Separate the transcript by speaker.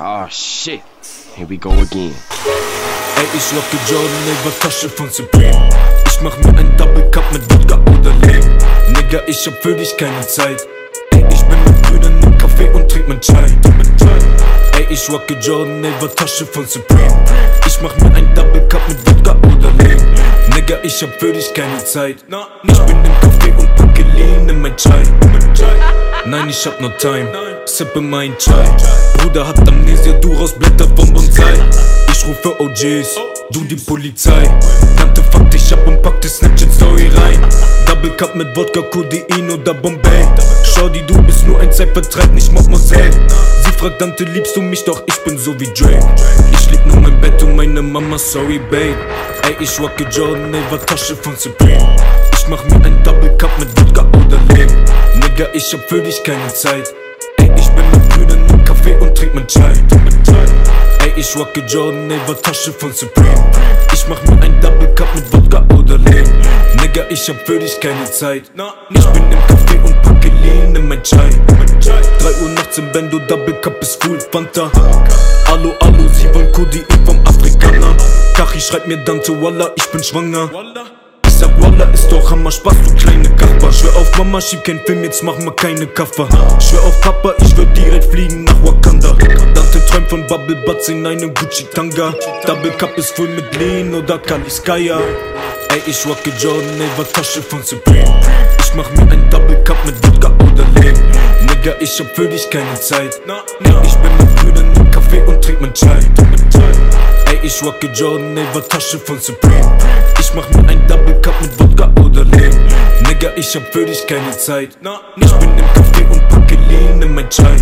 Speaker 1: Oh shit, here we go again.
Speaker 2: Ey, ich rocke Jordan, Neighbor Tasche von Supreme. Ich mach mir ein Double Cup mit Wodka oder Lean. Nigga, ich hab für dich keine Zeit. Ey, ich bin mit Brüdern im Café und trink mein Chai. Ey, ich rocke Jordan, Neighbor Tasche von Supreme. Ich mach mir ein Double Cup mit Wodka oder Lean. Nigga, ich hab für dich keine Zeit. Ich bin im Café und packe Lean in mein Chai. Nein, ich hab no time. Sippe mein Chai. Bruder hat Amnesia, du raus Blätter vom Bonsai. Ich rufe OGs, du die Polizei. Tante fuck dich ab und pack die Snapchat Story rein. Double Cup mit Wodka, Codein oder Bombay. Shorty, du bist nur ein Zeitvertreib, nicht Mademoiselle. Sie fragt Tante, liebst du mich? Doch ich bin so wie Drake. Ich lieb nur mein Bett und meine Mama, sorry babe. Ey, ich rocke Jordan, Neighbor Tasche von Supreme. Ich mach mir ein Double Cup mit Wodka oder Lean. Nigga, ich hab für dich keine Zeit. Rocke Jordan, Neighbor Tasche von Supreme. Ich mach mir ein Double Cup mit Wodka oder Lean. Nigga, ich hab für dich keine Zeit. Ich bin im Café und packe Lean in mein Chai. 3 Uhr nachts im Bendo, Double Cup ist full Fanta. Allo, allo, sie wollen Codein vom Afrikaner. Kachi schreibt mir Dante, Wallah, ich bin schwanger. Ich sag Wallah, ist doch Hammer Spaß, du kleine Kappa Schwör auf Mama, schieb kein Film, jetzt mach mal keine Kaffer Schwör auf Papa, ich würd direkt fliegen nach Wakanda Von Bubble Butts in einem Gucci Tanga. Double Cup ist voll mit Lean oder Kaliskaya Ey, ich rocke Jordan, Neighbor Tasche von Supreme. Ich mach mir ein Double Cup mit Wodka oder Lean. Nigga, ich hab für dich keine Zeit. Ey, ich bin mit Brüdern im Café und trink mein Chai. Ey, ich rocke Jordan, Neighbor Tasche von Supreme. Ich mach mir ein Double Cup mit Wodka oder Lean. Nigga, ich hab für dich keine Zeit. Ich bin im Café und packe Lean in mein Chai